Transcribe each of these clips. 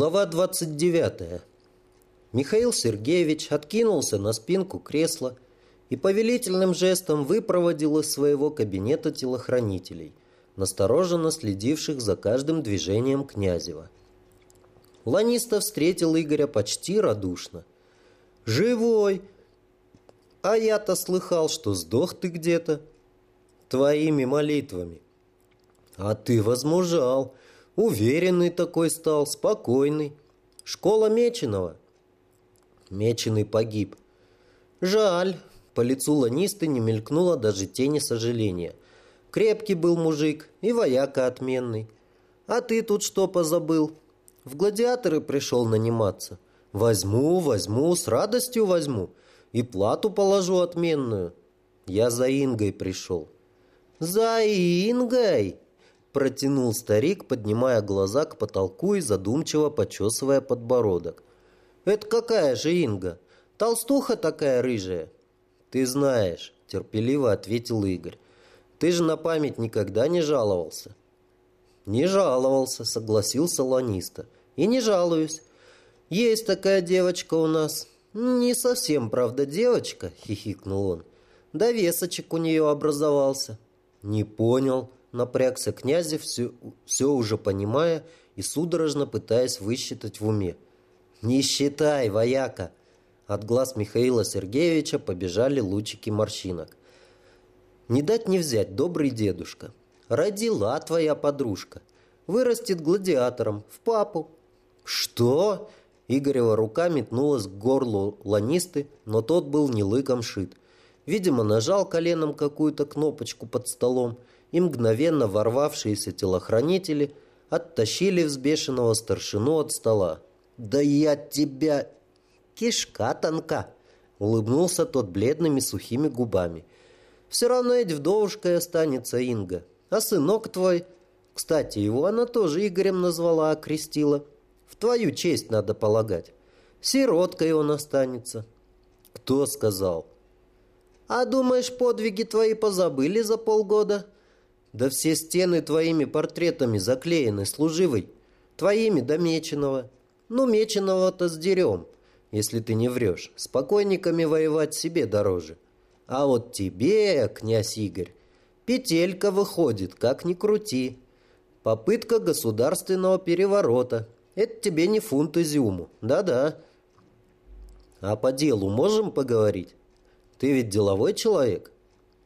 Глава 29. Михаил Сергеевич откинулся на спинку кресла и повелительным жестом выпроводил из своего кабинета телохранителей, настороженно следивших за каждым движением Князева. Ланиста встретил Игоря почти радушно. «Живой! А я-то слыхал, что сдох ты где-то твоими молитвами. А ты возмужал!» Уверенный такой стал, спокойный. Школа Меченого. Меченый погиб. Жаль. По лицу ланисты не мелькнуло даже тени сожаления. Крепкий был мужик и вояка отменный. А ты тут что позабыл? В гладиаторы пришел наниматься. Возьму, возьму, с радостью возьму. И плату положу отменную. Я за Ингой пришел. За Ингой? Протянул старик, поднимая глаза к потолку и задумчиво почесывая подбородок. «Это какая же Инга? Толстуха такая рыжая?» «Ты знаешь», — терпеливо ответил Игорь. «Ты же на память никогда не жаловался». «Не жаловался», — согласился Ланиста. «И не жалуюсь. Есть такая девочка у нас. Не совсем, правда, девочка», — хихикнул он. «Довесочек у нее образовался». «Не понял», напрягся князев, все, все уже понимая и судорожно пытаясь высчитать в уме. «Не считай, вояка!» От глаз Михаила Сергеевича побежали лучики морщинок. «Не дать не взять, добрый дедушка. Родила твоя подружка. Вырастет гладиатором, в папу». «Что?» Игорева рука метнулась к горлу ланисты, но тот был не лыком шит. Видимо, нажал коленом какую-то кнопочку под столом, и мгновенно ворвавшиеся телохранители оттащили взбешенного старшину от стола. «Да я тебя...» «Кишка тонка!» — улыбнулся тот бледными сухими губами. «Все равно ведь вдовушкой останется Инга. А сынок твой...» Кстати, его она тоже Игорем назвала, окрестила. В твою честь надо полагать. Сироткой он останется. Кто сказал? А думаешь, подвиги твои позабыли за полгода? Да все стены твоими портретами заклеены, служивый. Твоими до Меченого. Ну, Меченого-то сдерем, если ты не врешь. С покойниками воевать себе дороже. А вот тебе, князь Игорь, петелька выходит, как ни крути. Попытка государственного переворота. Это тебе не фунт изюму. Да-да. А по делу можем поговорить? Ты ведь деловой человек?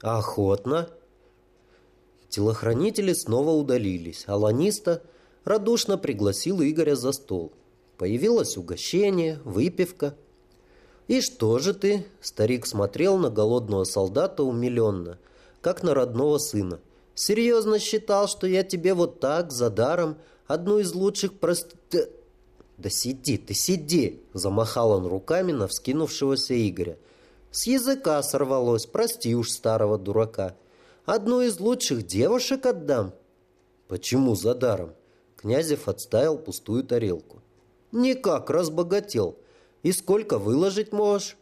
Охотно. Телохранители снова удалились, а Ланиста радушно пригласил Игоря за стол. Появилось угощение, выпивка. «И что же ты?» – старик смотрел на голодного солдата умиленно, как на родного сына. «Серьезно считал, что я тебе вот так, за даром, одну из лучших прост...» «Да сиди ты, сиди!» – замахал он руками на вскинувшегося Игоря. «С языка сорвалось, прости уж старого дурака». Одну из лучших девушек отдам». «Почему за даром?» Князев отставил пустую тарелку. «Никак, разбогател. И сколько выложить можешь?»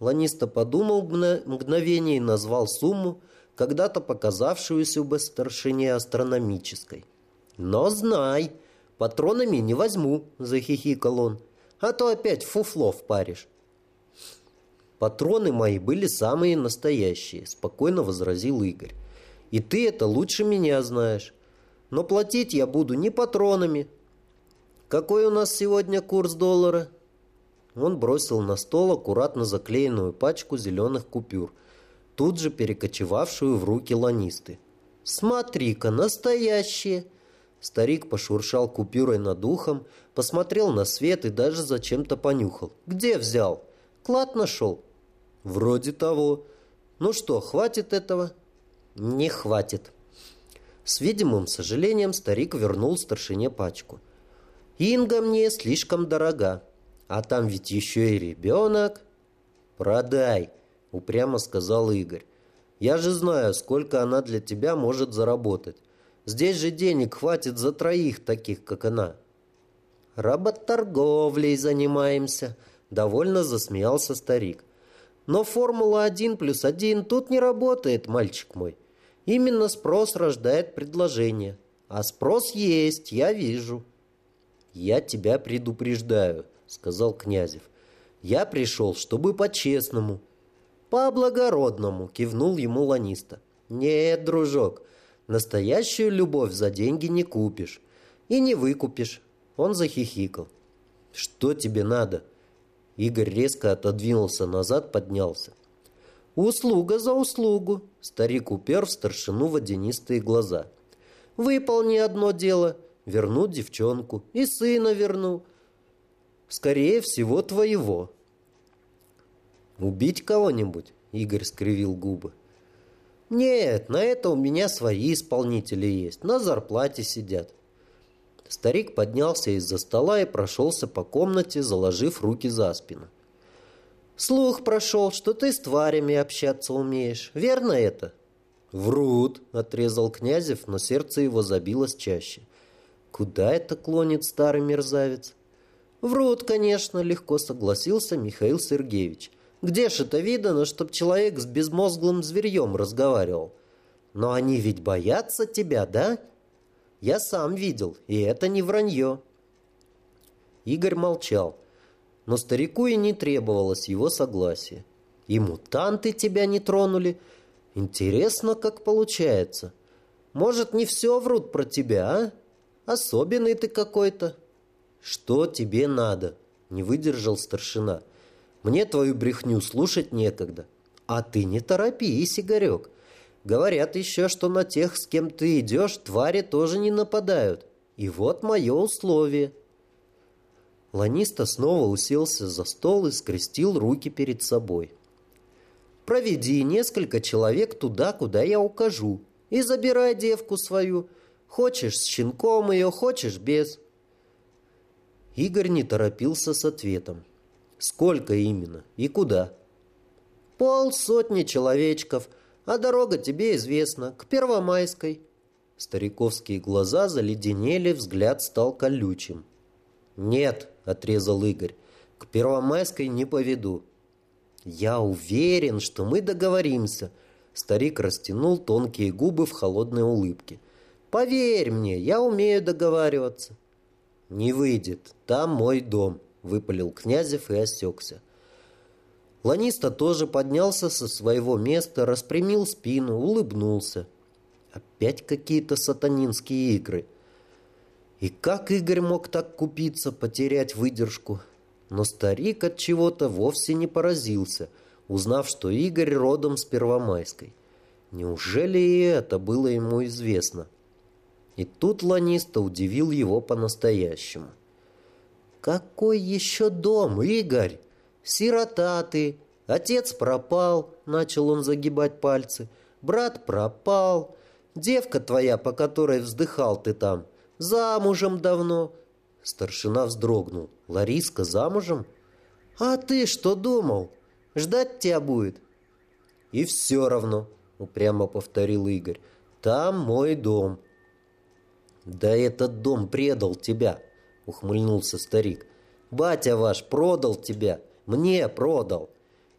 Ланиста подумал мгновение и назвал сумму, когда-то показавшуюся бы старшине астрономической. «Но знай, патронами не возьму», — захихикал он, «а то опять фуфло впаришь». «Патроны мои были самые настоящие», — спокойно возразил Игорь. «И ты это лучше меня знаешь. Но платить я буду не патронами». «Какой у нас сегодня курс доллара?» Он бросил на стол аккуратно заклеенную пачку зеленых купюр, тут же перекочевавшую в руки ланисты. «Смотри-ка, настоящие!» Старик пошуршал купюрой над ухом, посмотрел на свет и даже зачем-то понюхал. «Где взял?» «Клад нашел?» «Вроде того. Ну что, хватит этого?» «Не хватит». С видимым сожалением старик вернул старшине пачку. «Инга мне слишком дорога, а там ведь еще и ребенок». «Продай», — упрямо сказал Игорь. «Я же знаю, сколько она для тебя может заработать. Здесь же денег хватит за троих таких, как она». «Работорговлей занимаемся», — довольно засмеялся старик. Но Формула-1 плюс 1 тут не работает, мальчик мой. Именно спрос рождает предложение. А спрос есть, я вижу. «Я тебя предупреждаю», — сказал Князев. «Я пришел, чтобы по-честному». «По-благородному», — кивнул ему Ланиста. «Нет, дружок, настоящую любовь за деньги не купишь и не выкупишь». Он захихикал. «Что тебе надо?» Игорь резко отодвинулся назад, поднялся. «Услуга за услугу!» Старик упер в старшину водянистые глаза. «Выполни одно дело, верну девчонку, и сына верну. Скорее всего, твоего». «Убить кого-нибудь?» Игорь скривил губы. «Нет, на это у меня свои исполнители есть, на зарплате сидят». Старик поднялся из-за стола и прошелся по комнате, заложив руки за спину. Слух прошел, что ты с тварями общаться умеешь. Верно это?» «Врут», — отрезал Князев, но сердце его забилось чаще. «Куда это клонит старый мерзавец?» «Врут, конечно», — легко согласился Михаил Сергеевич. «Где ж это видано, чтоб человек с безмозглым зверьем разговаривал? Но они ведь боятся тебя, да?» «Я сам видел, и это не вранье». Игорь молчал но старику и не требовалось его согласия. И мутанты тебя не тронули. Интересно, как получается. Может, не все врут про тебя, а? Особенный ты какой-то. Что тебе надо? Не выдержал старшина. Мне твою брехню слушать некогда. А ты не торопись, Игорек. Говорят еще, что на тех, с кем ты идешь, твари тоже не нападают. И вот мое условие – Ланиста снова уселся за стол и скрестил руки перед собой. «Проведи несколько человек туда, куда я укажу, и забирай девку свою. Хочешь с щенком ее, хочешь без». Игорь не торопился с ответом. «Сколько именно и куда?» «Полсотни человечков, а дорога тебе известна, к Первомайской». Стариковские глаза заледенели, взгляд стал колючим. «Нет», — отрезал Игорь, — «к Первомайской не поведу». «Я уверен, что мы договоримся», — старик растянул тонкие губы в холодной улыбке. «Поверь мне, я умею договариваться». «Не выйдет, там мой дом», — выпалил Князев и осекся. Ланиста тоже поднялся со своего места, распрямил спину, улыбнулся. Опять какие-то сатанинские игры — и как Игорь мог так купиться, потерять выдержку? Но старик от чего-то вовсе не поразился, узнав, что Игорь родом с Первомайской. Неужели и это было ему известно? И тут Ланиста удивил его по-настоящему. «Какой еще дом, Игорь? Сирота ты, отец пропал», — начал он загибать пальцы, «брат пропал, девка твоя, по которой вздыхал ты там, Замужем давно. Старшина вздрогнул. Лариска замужем? А ты что думал? Ждать тебя будет? И все равно, упрямо повторил Игорь. Там мой дом. Да этот дом предал тебя, ухмыльнулся старик. Батя ваш продал тебя, мне продал.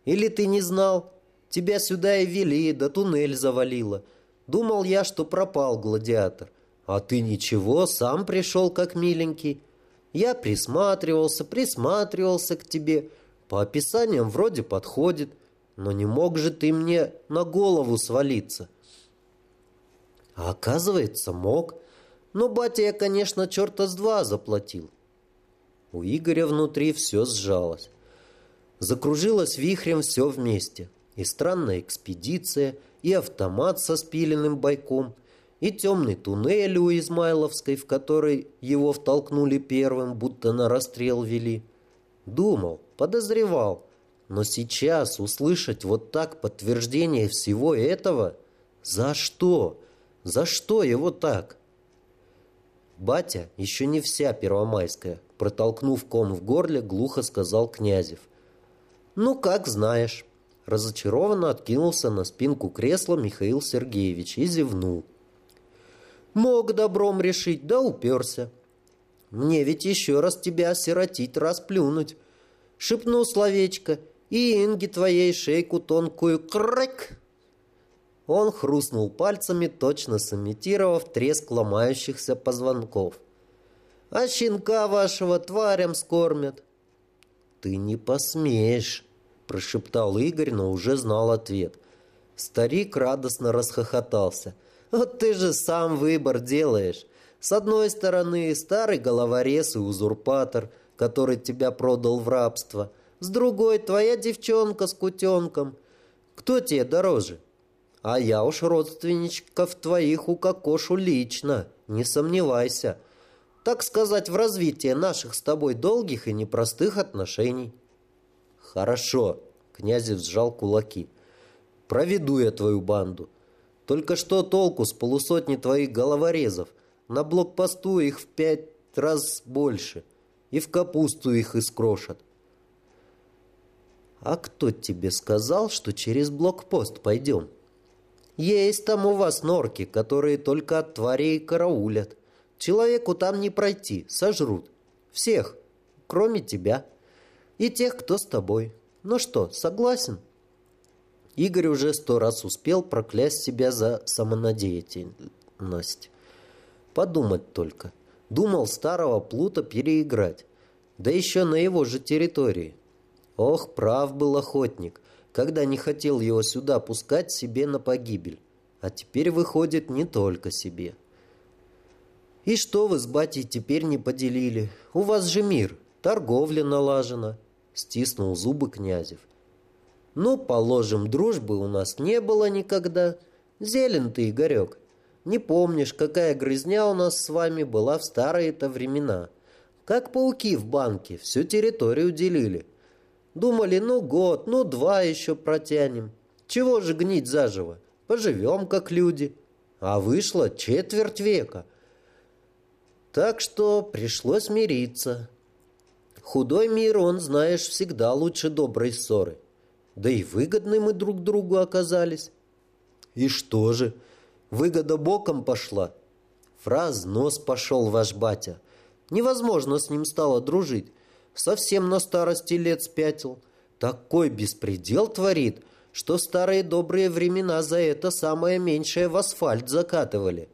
Или ты не знал? Тебя сюда и вели, да туннель завалило. Думал я, что пропал гладиатор. А ты ничего, сам пришел как миленький. Я присматривался, присматривался к тебе. По описаниям вроде подходит, но не мог же ты мне на голову свалиться. А оказывается, мог. Но батя я, конечно, черта с два заплатил. У Игоря внутри все сжалось. Закружилось вихрем все вместе. И странная экспедиция, и автомат со спиленным бойком – и темный туннель у Измайловской, в который его втолкнули первым, будто на расстрел вели. Думал, подозревал, но сейчас услышать вот так подтверждение всего этого? За что? За что его так? Батя еще не вся первомайская, протолкнув ком в горле, глухо сказал Князев. «Ну, как знаешь». Разочарованно откинулся на спинку кресла Михаил Сергеевич и зевнул. Мог добром решить, да уперся. Мне ведь еще раз тебя осиротить, расплюнуть. Шепну словечко, и Инги твоей шейку тонкую крык. Он хрустнул пальцами, точно сымитировав треск ломающихся позвонков. А щенка вашего тварям скормят. Ты не посмеешь, прошептал Игорь, но уже знал ответ. Старик радостно расхохотался. Вот ты же сам выбор делаешь. С одной стороны, старый головорез и узурпатор, который тебя продал в рабство. С другой, твоя девчонка с кутенком. Кто тебе дороже? А я уж родственничков твоих укокошу лично, не сомневайся. Так сказать, в развитие наших с тобой долгих и непростых отношений. Хорошо, князев сжал кулаки. Проведу я твою банду. Только что толку с полусотни твоих головорезов? На блокпосту их в пять раз больше. И в капусту их искрошат. А кто тебе сказал, что через блокпост пойдем? Есть там у вас норки, которые только от тварей караулят. Человеку там не пройти, сожрут. Всех, кроме тебя. И тех, кто с тобой. Ну что, согласен? Игорь уже сто раз успел проклясть себя за самонадеятельность. Подумать только. Думал старого плута переиграть. Да еще на его же территории. Ох, прав был охотник когда не хотел его сюда пускать себе на погибель. А теперь выходит не только себе. И что вы с батей теперь не поделили? У вас же мир, торговля налажена, стиснул зубы князев. Ну, положим, дружбы у нас не было никогда. Зелен ты, Игорек. Не помнишь, какая грызня у нас с вами была в старые-то времена. Как пауки в банке, всю территорию делили. Думали, ну год, ну два еще протянем. Чего же гнить заживо? Поживем, как люди. А вышло четверть века. Так что пришлось мириться. Худой мир, он, знаешь, всегда лучше доброй ссоры. Да и выгодны мы друг другу оказались. И что же? Выгода боком пошла. В разнос пошел ваш батя. Невозможно с ним стало дружить совсем на старости лет спятил. Такой беспредел творит, что старые добрые времена за это самое меньшее в асфальт закатывали.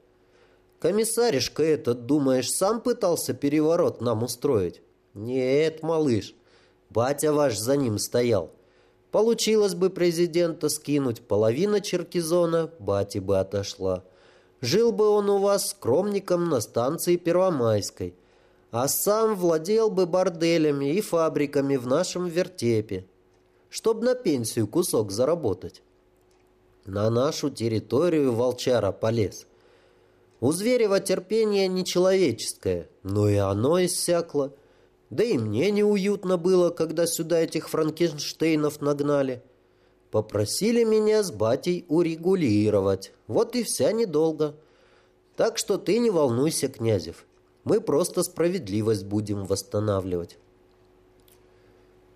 Комиссаришка этот, думаешь, сам пытался переворот нам устроить? Нет, малыш, батя ваш за ним стоял. Получилось бы президента скинуть, половина Черкизона бате бы отошла. Жил бы он у вас скромником на станции Первомайской – а сам владел бы борделями и фабриками в нашем вертепе, чтобы на пенсию кусок заработать. На нашу территорию волчара полез. У Зверева терпение нечеловеческое, но и оно иссякло. Да и мне неуютно было, когда сюда этих франкенштейнов нагнали. Попросили меня с батей урегулировать. Вот и вся недолго. Так что ты не волнуйся, Князев. Мы просто справедливость будем восстанавливать.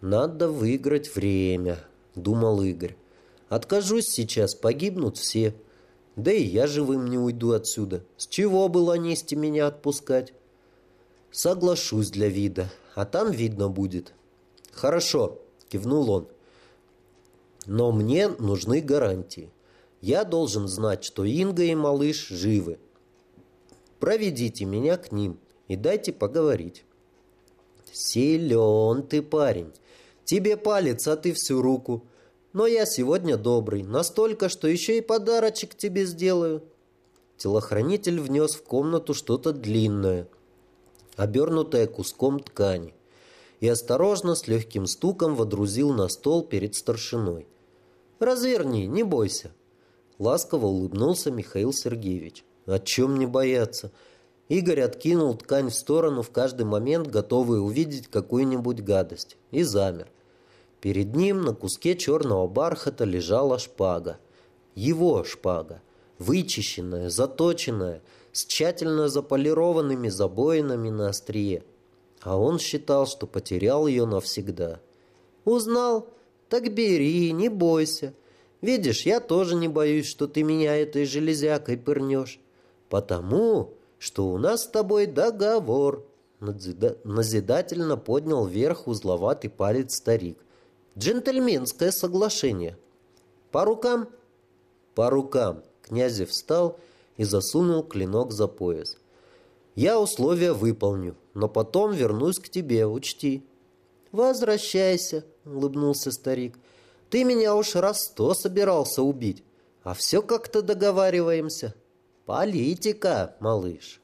«Надо выиграть время», — думал Игорь. «Откажусь сейчас, погибнут все. Да и я живым не уйду отсюда. С чего было нести меня отпускать?» «Соглашусь для вида, а там видно будет». «Хорошо», — кивнул он. «Но мне нужны гарантии. Я должен знать, что Инга и малыш живы. Проведите меня к ним и дайте поговорить». «Силен ты, парень. Тебе палец, а ты всю руку. Но я сегодня добрый, настолько, что еще и подарочек тебе сделаю». Телохранитель внес в комнату что-то длинное, обернутое куском ткани, и осторожно, с легким стуком, водрузил на стол перед старшиной. «Разверни, не бойся», — ласково улыбнулся Михаил Сергеевич. О чем не бояться? Игорь откинул ткань в сторону в каждый момент, готовый увидеть какую-нибудь гадость, и замер. Перед ним на куске черного бархата лежала шпага. Его шпага, вычищенная, заточенная, с тщательно заполированными забоинами на острие. А он считал, что потерял ее навсегда. «Узнал? Так бери, не бойся. Видишь, я тоже не боюсь, что ты меня этой железякой пырнешь. «Потому, что у нас с тобой договор», — назидательно поднял вверх узловатый палец старик. «Джентльменское соглашение». «По рукам?» «По рукам», — Князев встал и засунул клинок за пояс. Я условия выполню, но потом вернусь к тебе, учти». «Возвращайся», — улыбнулся старик. «Ты меня уж раз сто собирался убить, а все как-то договариваемся. Политика, малыш».